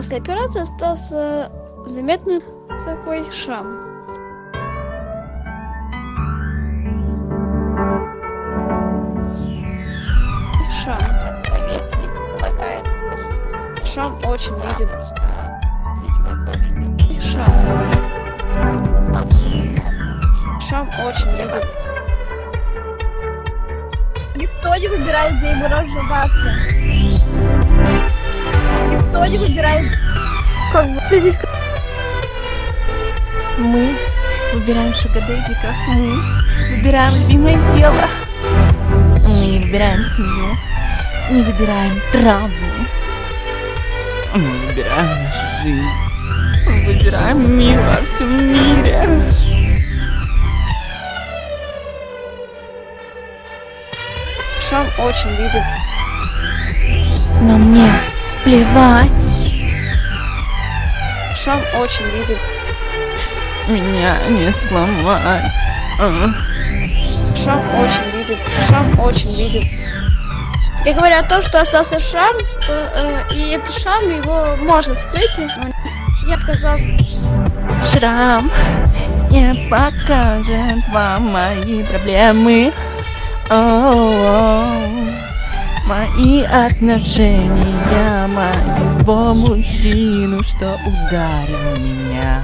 после операции остался заметный такой шрам. Шрам. Шрам очень видим. Шрам. Шрам очень видим. Никто не выбирает, ему рождаться. Никто не выбирает, как здесь Мы выбираем шагадейдиков, мы выбираем любимое дело. Мы не выбираем семью, не выбираем травму. Мы выбираем нашу жизнь. Мы выбираем мир во всем мире. Шрам очень видим. Но мне плевать. Шрам очень видим. Меня не сломать. Шрам очень видим. Шрам очень видим. Я говорю о том, что остался шрам, э, и этот шрам его можно вскрыть. но Я отказалась. Шрам не покажет вам мои проблемы. О-о-о. Мои отношения моего мужчину, что ударил меня.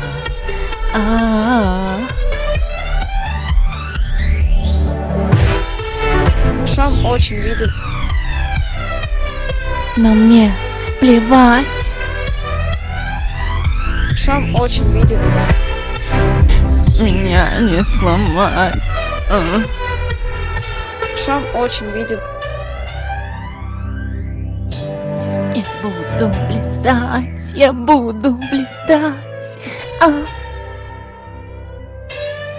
А-а-а. Шрам очень видим. Но мне плевать. Шрам очень видим. Меня не сломать. А. Шрам очень видим. Я буду блистать, я буду блистать. А.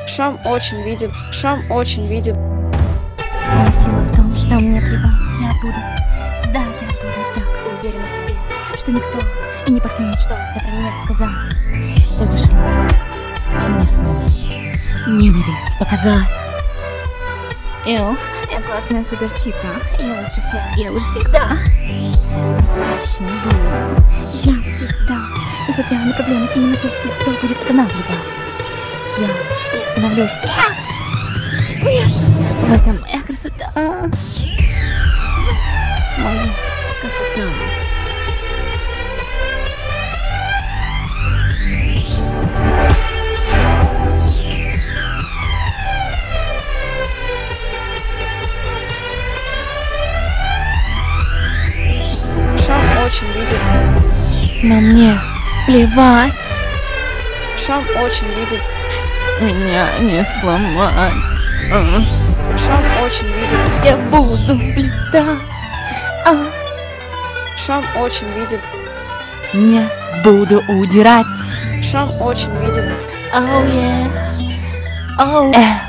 Шрам очень видим. Шрам очень видим. Моя сила в том, что мне плевать, я буду. Да, я буду так уверена в себе, что никто и не посмеет что-то про меня сказать. Только шрам не смог ненависть показать. Эл, я классная суперчика. Я лучше всех, я лучше всегда. Несмотря на проблемы, именно тех, кто будет останавливать. Я не остановлюсь. Нет! Нет! В этом моя красота. Моя красота. Шрам очень видим. На мне плевать. Шрам очень видим. Меня не сломать. Шрам очень видим. Я буду блистать. А. Шрам очень видим. Не буду удирать. Шрам очень видим. Oh yeah. Oh. Э.